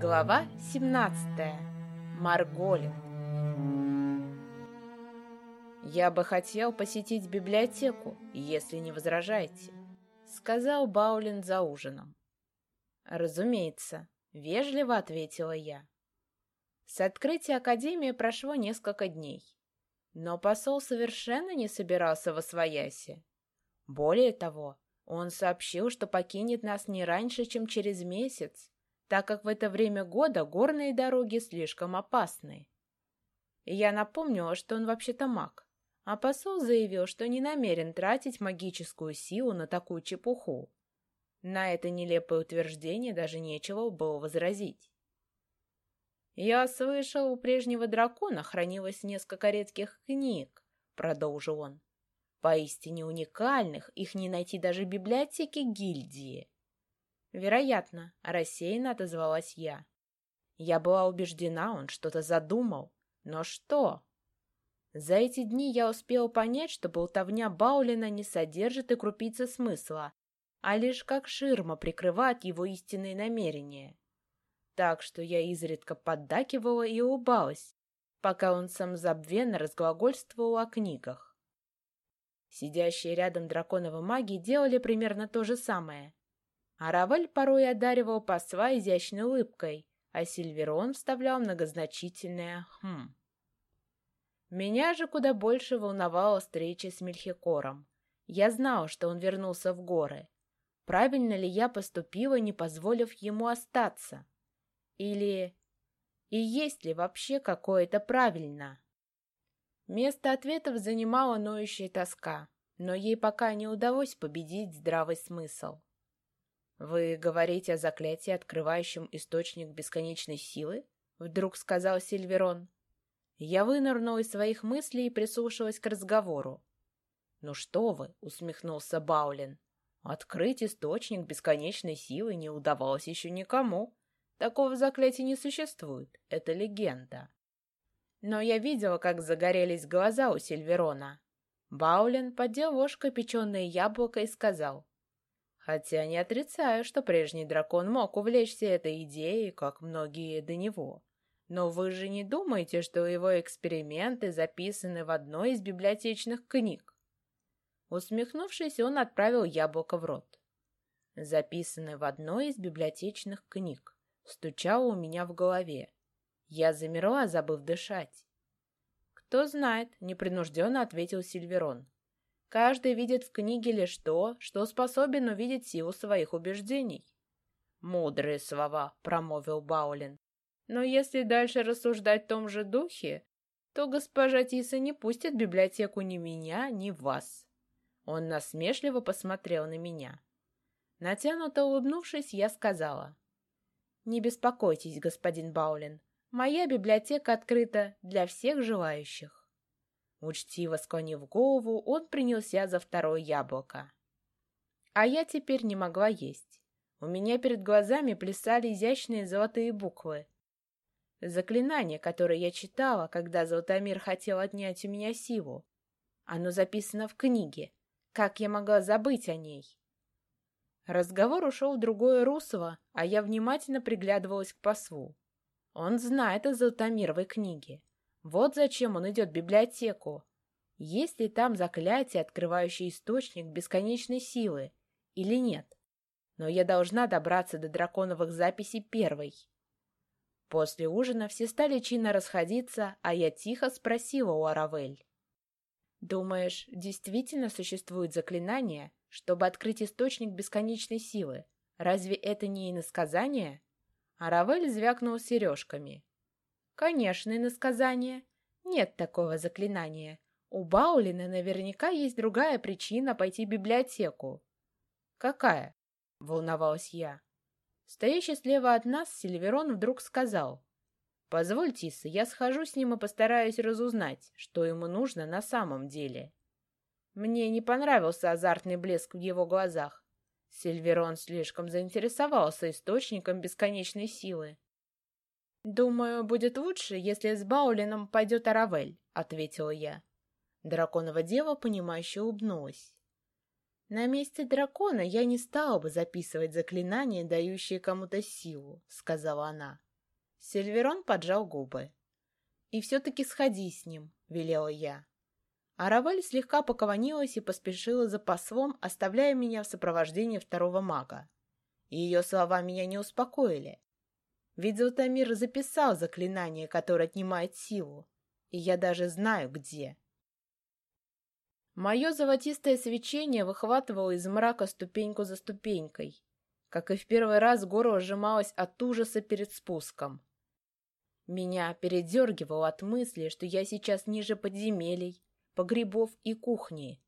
Глава 17. Марголин. «Я бы хотел посетить библиотеку, если не возражаете», — сказал Баулин за ужином. «Разумеется», — вежливо ответила я. С открытия Академии прошло несколько дней, но посол совершенно не собирался во свояси. Более того, он сообщил, что покинет нас не раньше, чем через месяц, так как в это время года горные дороги слишком опасны. я напомнила, что он вообще-то маг, а посол заявил, что не намерен тратить магическую силу на такую чепуху. На это нелепое утверждение даже нечего было возразить. «Я слышал, у прежнего дракона хранилось несколько редких книг», — продолжил он. «Поистине уникальных, их не найти даже в библиотеке гильдии. Вероятно, рассеянно отозвалась я. Я была убеждена, он что-то задумал. Но что? За эти дни я успела понять, что болтовня Баулина не содержит и крупицы смысла, а лишь как ширма прикрывает его истинные намерения. Так что я изредка поддакивала и улыбалась, пока он сам забвенно разглагольствовал о книгах. Сидящие рядом драконовы маги делали примерно то же самое — а Равель порой одаривал посла изящной улыбкой, а Сильверон вставлял многозначительное «хм». Меня же куда больше волновала встреча с Мельхикором. Я знал, что он вернулся в горы. Правильно ли я поступила, не позволив ему остаться? Или... И есть ли вообще какое-то правильно? Место ответов занимала ноющая тоска, но ей пока не удалось победить здравый смысл. «Вы говорите о заклятии, открывающем источник бесконечной силы?» — вдруг сказал Сильверон. Я вынырнул из своих мыслей и прислушалась к разговору. «Ну что вы!» — усмехнулся Баулин. «Открыть источник бесконечной силы не удавалось еще никому. Такого заклятия не существует. Это легенда». Но я видела, как загорелись глаза у Сильверона. Баулин поддел ложкой печеное яблоко и сказал — Хотя не отрицаю, что прежний дракон мог увлечься этой идеей, как многие до него. Но вы же не думаете, что его эксперименты записаны в одной из библиотечных книг? Усмехнувшись, он отправил яблоко в рот. Записаны в одной из библиотечных книг. Стучало у меня в голове. Я замерла, забыв дышать. «Кто знает», — непринужденно ответил Сильверон. Каждый видит в книге лишь то, что способен увидеть силу своих убеждений. «Мудрые слова», — промовил Баулин. «Но если дальше рассуждать в том же духе, то госпожа Тиса не пустит в библиотеку ни меня, ни вас». Он насмешливо посмотрел на меня. Натянуто улыбнувшись, я сказала. «Не беспокойтесь, господин Баулин. Моя библиотека открыта для всех желающих». Учтиво склонив голову, он принялся за второе яблоко. А я теперь не могла есть. У меня перед глазами плясали изящные золотые буквы. Заклинание, которое я читала, когда Золотомир хотел отнять у меня силу. Оно записано в книге. Как я могла забыть о ней? Разговор ушел в другое русло, а я внимательно приглядывалась к послу. Он знает о Золотомировой книге. Вот зачем он идет в библиотеку. Есть ли там заклятие, открывающее источник бесконечной силы, или нет? Но я должна добраться до драконовых записей первой. После ужина все стали чинно расходиться, а я тихо спросила у Аравель. «Думаешь, действительно существует заклинание, чтобы открыть источник бесконечной силы? Разве это не иносказание?» Аравель звякнул сережками. Конечно, иносказание. Нет такого заклинания. У Баулина наверняка есть другая причина пойти в библиотеку. Какая? Волновалась я. Стоящий слева от нас Сильверон вдруг сказал. «Позволь, я схожу с ним и постараюсь разузнать, что ему нужно на самом деле». Мне не понравился азартный блеск в его глазах. Сильверон слишком заинтересовался источником бесконечной силы. «Думаю, будет лучше, если с Баулином пойдет Аравель», — ответила я. Драконова дева, понимающе улыбнулась. «На месте дракона я не стала бы записывать заклинания, дающие кому-то силу», — сказала она. Сильверон поджал губы. «И все-таки сходи с ним», — велела я. Аравель слегка поклонилась и поспешила за послом, оставляя меня в сопровождении второго мага. Ее слова меня не успокоили. Ведь Золотомир записал заклинание, которое отнимает силу, и я даже знаю, где. Мое золотистое свечение выхватывало из мрака ступеньку за ступенькой. Как и в первый раз, горло сжималось от ужаса перед спуском. Меня передергивало от мысли, что я сейчас ниже подземелий, погребов и кухни.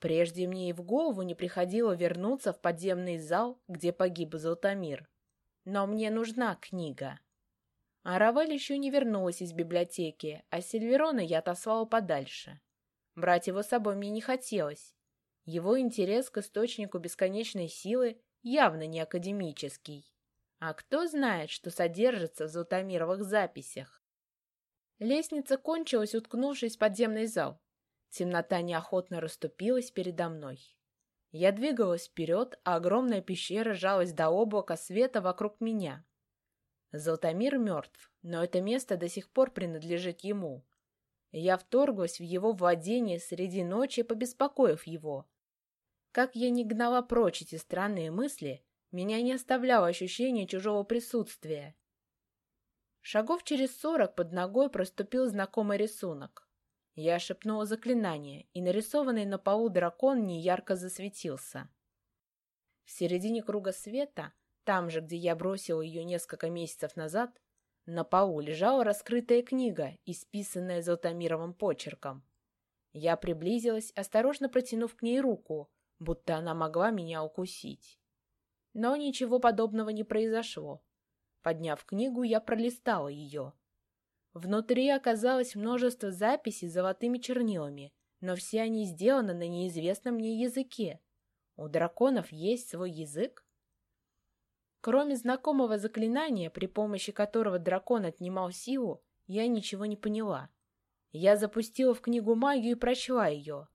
Прежде мне и в голову не приходило вернуться в подземный зал, где погиб Золотомир. Но мне нужна книга. Аравель еще не вернулась из библиотеки, а Сильверона я отослала подальше. Брать его с собой мне не хотелось. Его интерес к источнику бесконечной силы явно не академический. А кто знает, что содержится в золотомировых записях? Лестница кончилась, уткнувшись в подземный зал. Темнота неохотно расступилась передо мной. Я двигалась вперед, а огромная пещера жалась до облака света вокруг меня. Золотомир мертв, но это место до сих пор принадлежит ему. Я вторглась в его владение среди ночи, побеспокоив его. Как я не гнала прочь эти странные мысли, меня не оставляло ощущение чужого присутствия. Шагов через сорок под ногой проступил знакомый рисунок. Я шепнула заклинание, и нарисованный на полу дракон неярко засветился. В середине круга света, там же, где я бросила ее несколько месяцев назад, на полу лежала раскрытая книга, исписанная Золотомировым почерком. Я приблизилась, осторожно протянув к ней руку, будто она могла меня укусить. Но ничего подобного не произошло. Подняв книгу, я пролистала ее. Внутри оказалось множество записей с золотыми чернилами, но все они сделаны на неизвестном мне языке. У драконов есть свой язык? Кроме знакомого заклинания, при помощи которого дракон отнимал силу, я ничего не поняла. Я запустила в книгу магию и прочла ее.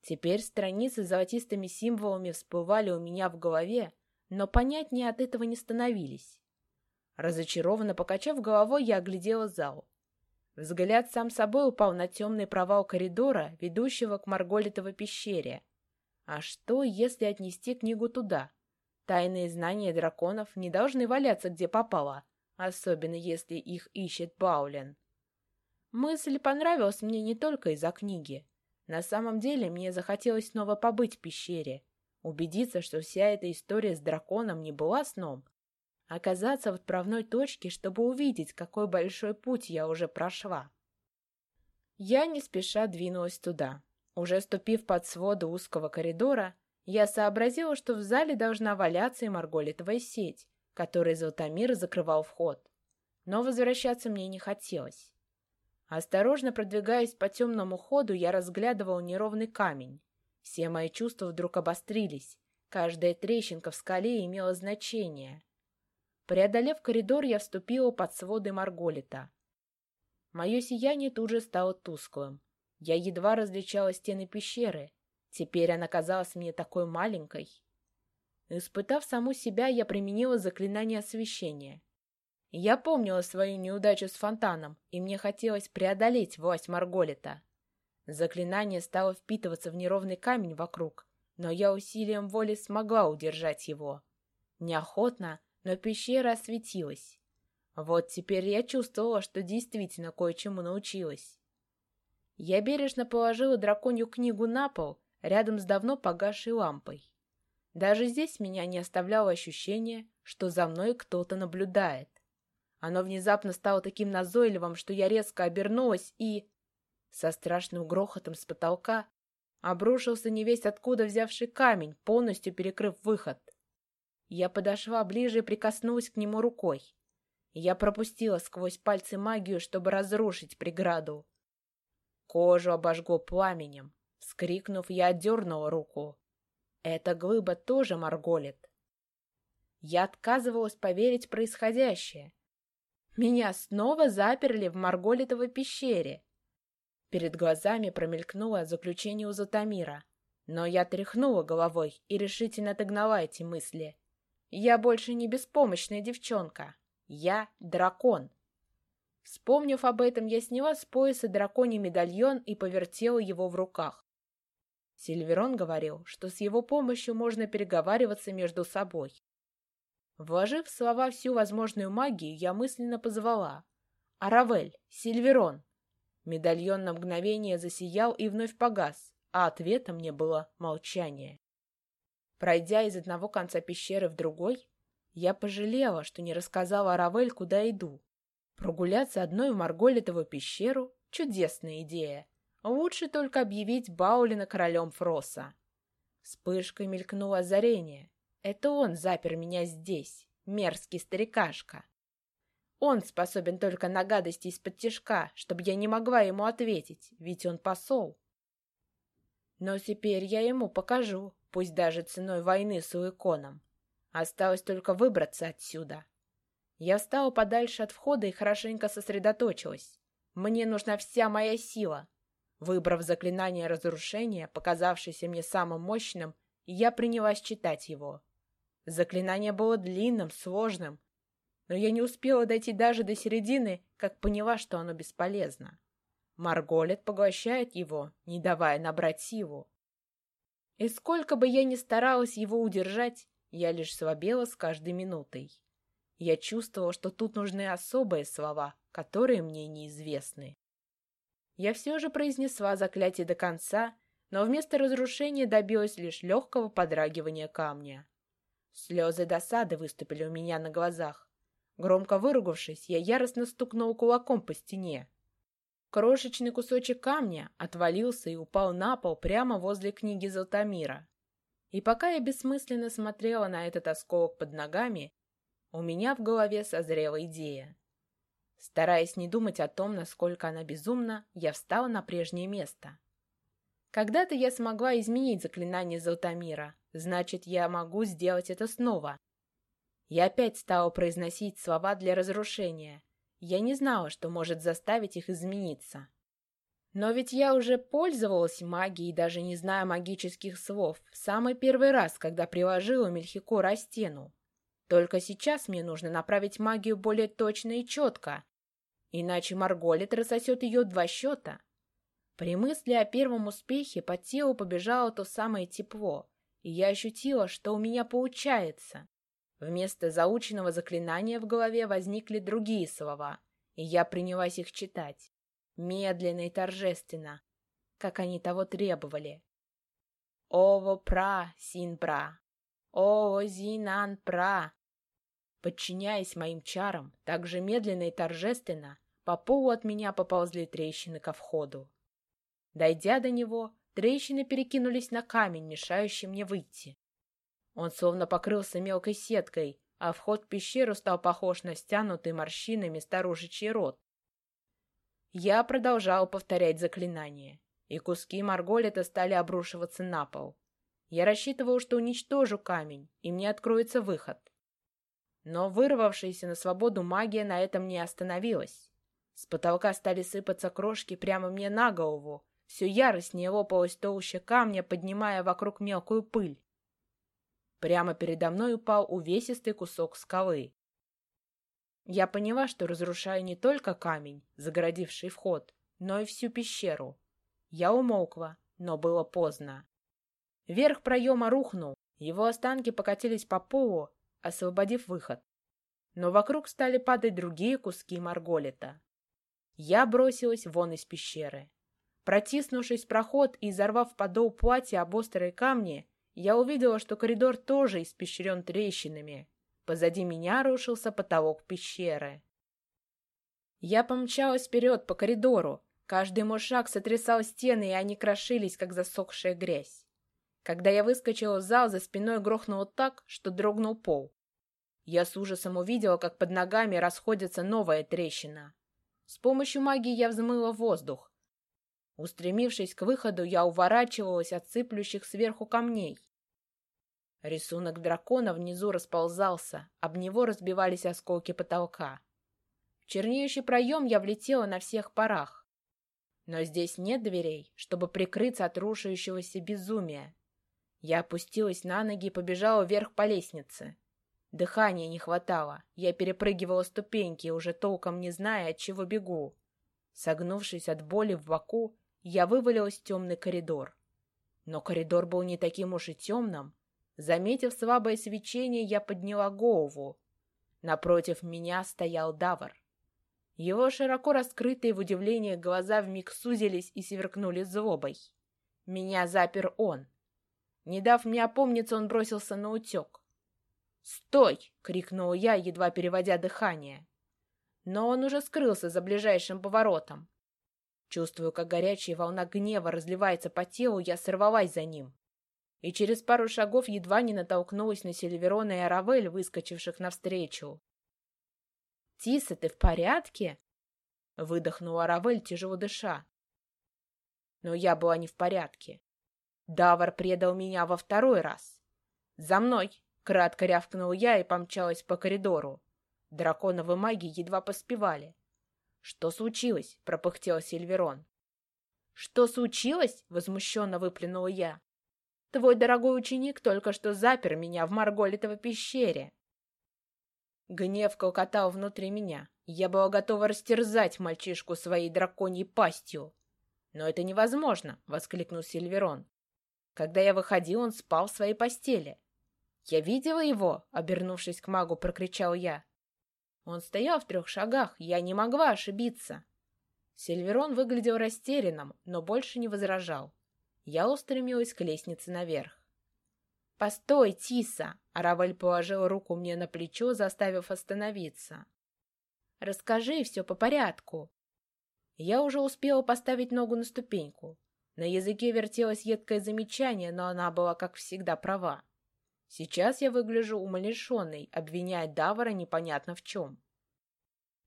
Теперь страницы с золотистыми символами всплывали у меня в голове, но понятнее от этого не становились. Разочарованно покачав головой, я оглядела зал. Взгляд сам собой упал на темный провал коридора, ведущего к Марголитовой пещере. А что, если отнести книгу туда? Тайные знания драконов не должны валяться где попало, особенно если их ищет Баулен. Мысль понравилась мне не только из-за книги. На самом деле мне захотелось снова побыть в пещере, убедиться, что вся эта история с драконом не была сном, оказаться в отправной точке, чтобы увидеть, какой большой путь я уже прошла. Я не спеша двинулась туда. Уже ступив под своды узкого коридора, я сообразила, что в зале должна валяться и марголитовая сеть, которой Золотомир закрывал вход. Но возвращаться мне не хотелось. Осторожно продвигаясь по темному ходу, я разглядывал неровный камень. Все мои чувства вдруг обострились. Каждая трещинка в скале имела значение. Преодолев коридор, я вступила под своды Марголита. Мое сияние тут же стало тусклым. Я едва различала стены пещеры, Теперь она казалась мне такой маленькой. Испытав саму себя, я применила заклинание освещения. Я помнила свою неудачу с фонтаном, и мне хотелось преодолеть власть Марголита. Заклинание стало впитываться в неровный камень вокруг, но я усилием воли смогла удержать его. Неохотно, но пещера осветилась. Вот теперь я чувствовала, что действительно кое-чему научилась. Я бережно положила драконью книгу на пол рядом с давно погасшей лампой. Даже здесь меня не оставляло ощущение, что за мной кто-то наблюдает. Оно внезапно стало таким назойливым, что я резко обернулась и... Со страшным грохотом с потолка обрушился невесть откуда взявший камень, полностью перекрыв выход. Я подошла ближе и прикоснулась к нему рукой. Я пропустила сквозь пальцы магию, чтобы разрушить преграду. Кожу обожгло пламенем, Вскрикнув, я отдернула руку. Эта глыба тоже марголит. Я отказывалась поверить в происходящее. Меня снова заперли в Марголитовой пещере. Перед глазами промелькнуло заключение у Затамира. Но я тряхнула головой и решительно отогнала эти мысли. Я больше не беспомощная девчонка. Я дракон, Вспомнив об этом, я сняла с пояса драконий медальон и повертела его в руках. Сильверон говорил, что с его помощью можно переговариваться между собой. Вложив в слова всю возможную магию, я мысленно позвала. «Аравель! Сильверон!» Медальон на мгновение засиял и вновь погас, а ответом мне было молчание. Пройдя из одного конца пещеры в другой, я пожалела, что не рассказала Аравель, куда иду. Прогуляться одной в Марголитову пещеру — чудесная идея. Лучше только объявить Баулина королем Фроса. Вспышкой мелькнуло озарение. Это он запер меня здесь, мерзкий старикашка. Он способен только на гадости из-под тишка, чтобы я не могла ему ответить, ведь он посол. Но теперь я ему покажу, пусть даже ценой войны с Уиконом. Осталось только выбраться отсюда. Я встала подальше от входа и хорошенько сосредоточилась. Мне нужна вся моя сила. Выбрав заклинание разрушения, показавшееся мне самым мощным, я принялась читать его. Заклинание было длинным, сложным, но я не успела дойти даже до середины, как поняла, что оно бесполезно. Марголет поглощает его, не давая набрать силу. И сколько бы я ни старалась его удержать, я лишь слабела с каждой минутой. Я чувствовала, что тут нужны особые слова, которые мне неизвестны. Я все же произнесла заклятие до конца, но вместо разрушения добилась лишь легкого подрагивания камня. Слезы досады выступили у меня на глазах. Громко выругавшись, я яростно стукнул кулаком по стене. Крошечный кусочек камня отвалился и упал на пол прямо возле книги Золотомира. И пока я бессмысленно смотрела на этот осколок под ногами, у меня в голове созрела идея. Стараясь не думать о том, насколько она безумна, я встала на прежнее место. Когда-то я смогла изменить заклинание Золотомира, значит, я могу сделать это снова. Я опять стала произносить слова для разрушения. Я не знала, что может заставить их измениться. Но ведь я уже пользовалась магией, даже не зная магических слов, в самый первый раз, когда приложила Мельхикора стену. Только сейчас мне нужно направить магию более точно и четко, иначе Марголит рассосет ее два счета. При мысли о первом успехе по телу побежало то самое тепло, и я ощутила, что у меня получается. Вместо заученного заклинания в голове возникли другие слова, и я принялась их читать. Медленно и торжественно, как они того требовали. «Ово пра, син пра! Ово зинан пра!» Подчиняясь моим чарам, так же медленно и торжественно, по полу от меня поползли трещины ко входу. Дойдя до него, трещины перекинулись на камень, мешающий мне выйти. Он словно покрылся мелкой сеткой, а вход в пещеру стал похож на стянутый морщинами старушечий рот. Я продолжал повторять заклинание, и куски марголита стали обрушиваться на пол. Я рассчитывал, что уничтожу камень, и мне откроется выход. Но вырвавшаяся на свободу магия на этом не остановилась. С потолка стали сыпаться крошки прямо мне на голову. Все яростнее лопалось толще камня, поднимая вокруг мелкую пыль. Прямо передо мной упал увесистый кусок скалы. Я поняла, что разрушаю не только камень, загородивший вход, но и всю пещеру. Я умолкла, но было поздно. Верх проема рухнул, его останки покатились по полу, освободив выход. Но вокруг стали падать другие куски марголита. Я бросилась вон из пещеры. Протиснувшись в проход и изорвав подол платья об острые камни, я увидела, что коридор тоже испещрен трещинами. Позади меня рушился потолок пещеры. Я помчалась вперед по коридору. Каждый мой шаг сотрясал стены, и они крошились, как засохшая грязь. Когда я выскочила в зал, за спиной грохнуло так, что дрогнул пол. Я с ужасом увидела, как под ногами расходится новая трещина. С помощью магии я взмыла воздух, Устремившись к выходу, я уворачивалась от сыплющих сверху камней. Рисунок дракона внизу расползался, об него разбивались осколки потолка. В чернеющий проем я влетела на всех парах. Но здесь нет дверей, чтобы прикрыться от рушающегося безумия. Я опустилась на ноги и побежала вверх по лестнице. Дыхания не хватало. Я перепрыгивала ступеньки, уже толком не зная, от чего бегу. Согнувшись от боли в боку, я вывалилась в темный коридор. Но коридор был не таким уж и темным. Заметив слабое свечение, я подняла голову. Напротив меня стоял Давар. Его широко раскрытые в удивлении глаза вмиг сузились и сверкнули злобой. Меня запер он. Не дав мне опомниться, он бросился на утек. «Стой!» — крикнул я, едва переводя дыхание. Но он уже скрылся за ближайшим поворотом. Чувствую, как горячая волна гнева разливается по телу, я сорвалась за ним. И через пару шагов едва не натолкнулась на Сильверона и Аравель, выскочивших навстречу. «Тиса, ты в порядке?» — выдохнула Аравель, тяжело дыша. Но я была не в порядке. Давар предал меня во второй раз. «За мной!» Кратко рявкнул я и помчалась по коридору. Драконовы маги едва поспевали. «Что случилось?» — пропыхтел Сильверон. «Что случилось?» — возмущенно выплюнула я. «Твой дорогой ученик только что запер меня в Марголитовой пещере». Гнев колкотал внутри меня. Я была готова растерзать мальчишку своей драконьей пастью. «Но это невозможно!» — воскликнул Сильверон. «Когда я выходил, он спал в своей постели. «Я видела его!» — обернувшись к магу, прокричал я. Он стоял в трех шагах, я не могла ошибиться. Сильверон выглядел растерянным, но больше не возражал. Я устремилась к лестнице наверх. «Постой, Тиса!» — Аравель положил руку мне на плечо, заставив остановиться. «Расскажи все по порядку». Я уже успела поставить ногу на ступеньку. На языке вертелось едкое замечание, но она была, как всегда, права. Сейчас я выгляжу умалишенной, обвиняя Давара непонятно в чем.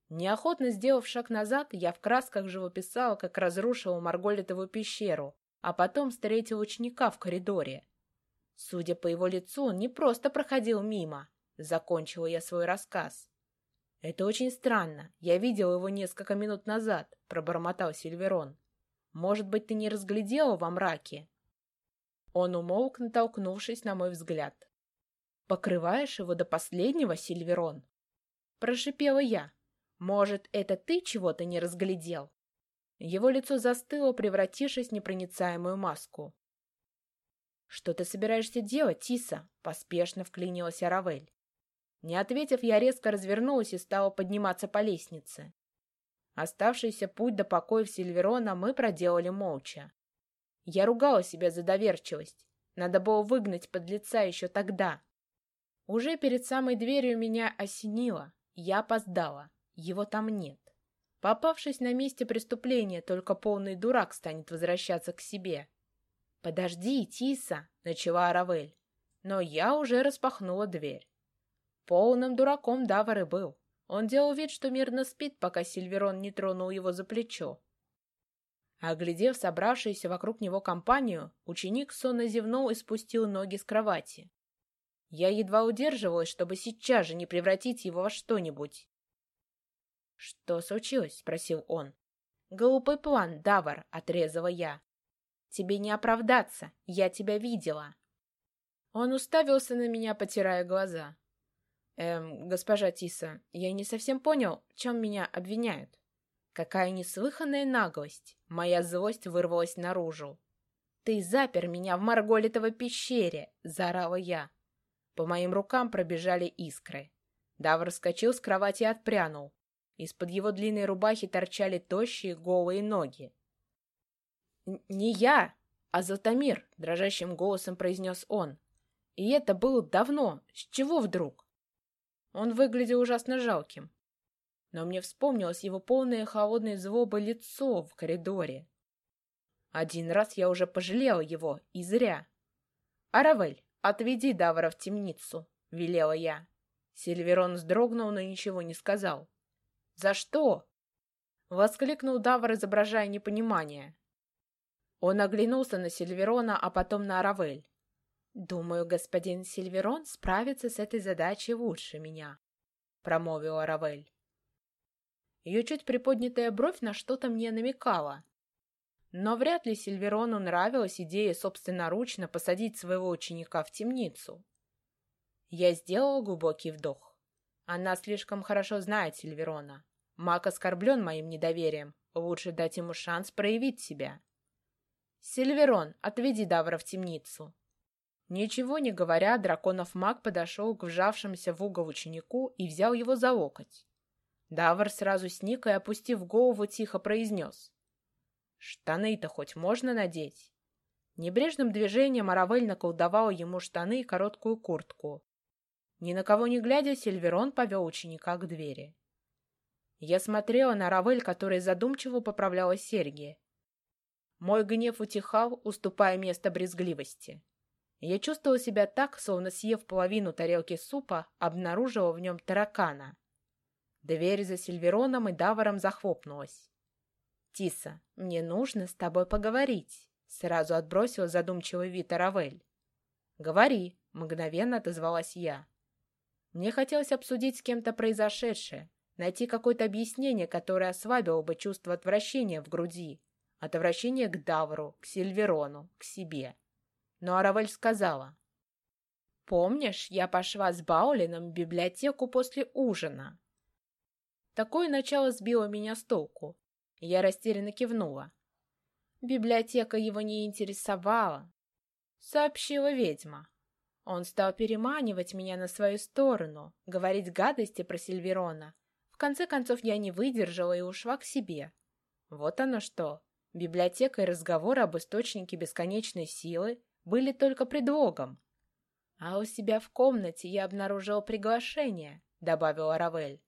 Неохотно сделав шаг назад, я в красках живописала, как разрушила Марголитову пещеру, а потом встретил ученика в коридоре. Судя по его лицу, он не просто проходил мимо. Закончила я свой рассказ. «Это очень странно. Я видел его несколько минут назад», — пробормотал Сильверон. «Может быть, ты не разглядела во мраке?» Он умолк, натолкнувшись на мой взгляд. Покрываешь его до последнего, Сильверон? Прошипела я. Может, это ты чего-то не разглядел? Его лицо застыло, превратившись в непроницаемую маску. «Что ты собираешься делать, Тиса?» — поспешно вклинилась Аравель. Не ответив, я резко развернулась и стала подниматься по лестнице. Оставшийся путь до покоев Сильверона мы проделали молча. Я ругала себя за доверчивость. Надо было выгнать под лица еще тогда. Уже перед самой дверью меня осенило. Я опоздала. Его там нет. Попавшись на месте преступления, только полный дурак станет возвращаться к себе. «Подожди, Тиса!» — начала Аравель. Но я уже распахнула дверь. Полным дураком Давар был. Он делал вид, что мирно спит, пока Сильверон не тронул его за плечо. Оглядев собравшуюся вокруг него компанию, ученик сонно зевнул и спустил ноги с кровати. Я едва удерживалась, чтобы сейчас же не превратить его во что-нибудь. «Что случилось?» — спросил он. «Глупый план, Давар», — отрезала я. «Тебе не оправдаться, я тебя видела». Он уставился на меня, потирая глаза. «Эм, госпожа Тиса, я не совсем понял, в чем меня обвиняют. Какая неслыханная наглость!» Моя злость вырвалась наружу. «Ты запер меня в Марголитовой пещере!» — заорала я. По моим рукам пробежали искры. Давр вскочил с кровати и отпрянул. Из-под его длинной рубахи торчали тощие голые ноги. «Не я, а Златомир!» — дрожащим голосом произнес он. «И это было давно. С чего вдруг?» Он выглядел ужасно жалким. Но мне вспомнилось его полное холодной злобы лицо в коридоре. Один раз я уже пожалела его, и зря. «Аравель, «Отведи Давара в темницу», — велела я. Сильверон вздрогнул, но ничего не сказал. «За что?» — воскликнул Давар, изображая непонимание. Он оглянулся на Сильверона, а потом на Аравель. «Думаю, господин Сильверон справится с этой задачей лучше меня», — промовила Аравель. Ее чуть приподнятая бровь на что-то мне намекала. Но вряд ли Сильверону нравилась идея собственноручно посадить своего ученика в темницу. Я сделала глубокий вдох. Она слишком хорошо знает Сильверона. Мак оскорблен моим недоверием. Лучше дать ему шанс проявить себя. «Сильверон, отведи Давра в темницу». Ничего не говоря, драконов маг подошел к вжавшемуся в угол ученику и взял его за локоть. Давр сразу сник и, опустив голову, тихо произнес. «Штаны-то хоть можно надеть?» Небрежным движением Аравель наколдовал ему штаны и короткую куртку. Ни на кого не глядя, Сильверон повел ученика к двери. Я смотрела на Равель, которая задумчиво поправляла серьги. Мой гнев утихал, уступая место брезгливости. Я чувствовала себя так, словно съев половину тарелки супа, обнаружила в нем таракана. Дверь за Сильвероном и Даваром захлопнулась. «Тиса, мне нужно с тобой поговорить», — сразу отбросила задумчивый вид Аравель. «Говори», — мгновенно отозвалась я. Мне хотелось обсудить с кем-то произошедшее, найти какое-то объяснение, которое ослабило бы чувство отвращения в груди. Отвращение к Давру, к Сильверону, к себе. Но Аравель сказала. «Помнишь, я пошла с Баулином в библиотеку после ужина?» Такое начало сбило меня с толку. Я растерянно кивнула. Библиотека его не интересовала, сообщила ведьма. Он стал переманивать меня на свою сторону, говорить гадости про Сильверона. В конце концов, я не выдержала и ушла к себе. Вот оно что. Библиотека и разговор об источнике бесконечной силы были только предлогом. «А у себя в комнате я обнаружил приглашение», — добавила Равель.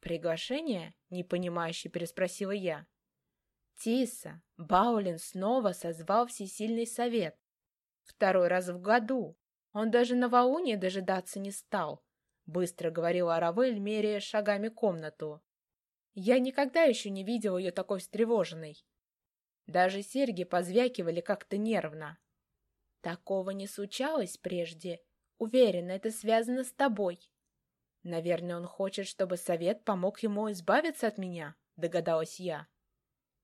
«Приглашение?» — непонимающе переспросила я. «Тиса, Баулин снова созвал всесильный совет. Второй раз в году. Он даже на новолуния дожидаться не стал, — быстро говорила Аравель, меряя шагами комнату. Я никогда еще не видел ее такой встревоженной. Даже серьги позвякивали как-то нервно. Такого не случалось прежде. Уверена, это связано с тобой. Наверное, он хочет, чтобы совет помог ему избавиться от меня, догадалась я.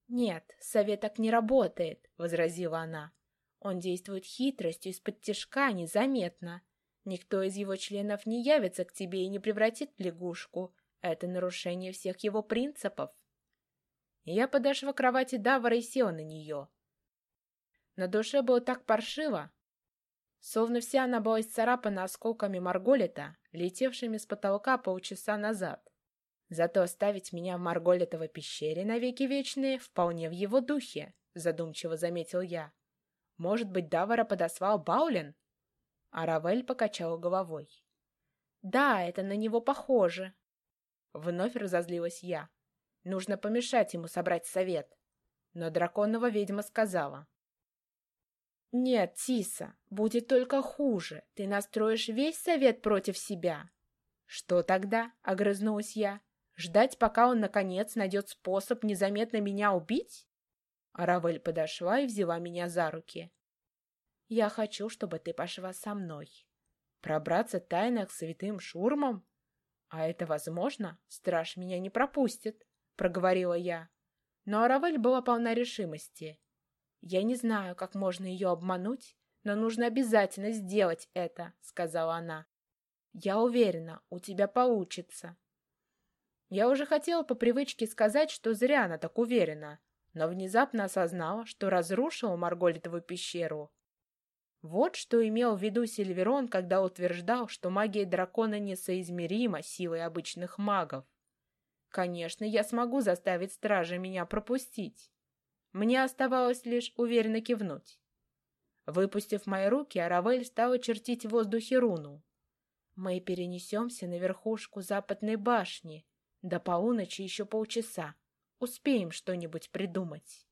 Нет, совет так не работает, возразила она. Он действует хитростью из-под тяжка, незаметно. Никто из его членов не явится к тебе и не превратит в лягушку. Это нарушение всех его принципов. Я подошла к кровати Давара и села на нее. На душе было так паршиво, словно вся она была исцарапана осколками Марголита, летевшими с потолка полчаса назад. Зато оставить меня в Марголитовой пещере навеки вечные вполне в его духе, задумчиво заметил я. Может быть, Давара подослал Баулин? А Равель покачала головой. Да, это на него похоже. Вновь разозлилась я. Нужно помешать ему собрать совет. Но драконова ведьма сказала. «Нет, Тиса, будет только хуже. Ты настроишь весь совет против себя». «Что тогда?» — огрызнулась я. «Ждать, пока он, наконец, найдет способ незаметно меня убить?» Аравель подошла и взяла меня за руки. «Я хочу, чтобы ты пошла со мной. Пробраться тайно к святым шурмам? А это возможно? Страж меня не пропустит», — проговорила я. Но Аравель была полна решимости. «Я не знаю, как можно ее обмануть, но нужно обязательно сделать это», — сказала она. «Я уверена, у тебя получится». Я уже хотела по привычке сказать, что зря она так уверена, но внезапно осознала, что разрушила Марголитову пещеру. Вот что имел в виду Сильверон, когда утверждал, что магия дракона несоизмерима силой обычных магов. Конечно, я смогу заставить стража меня пропустить. Мне оставалось лишь уверенно кивнуть. Выпустив мои руки, Аравель стала чертить в воздухе руну. Мы перенесемся на верхушку западной башни. До полуночи еще полчаса. Успеем что-нибудь придумать.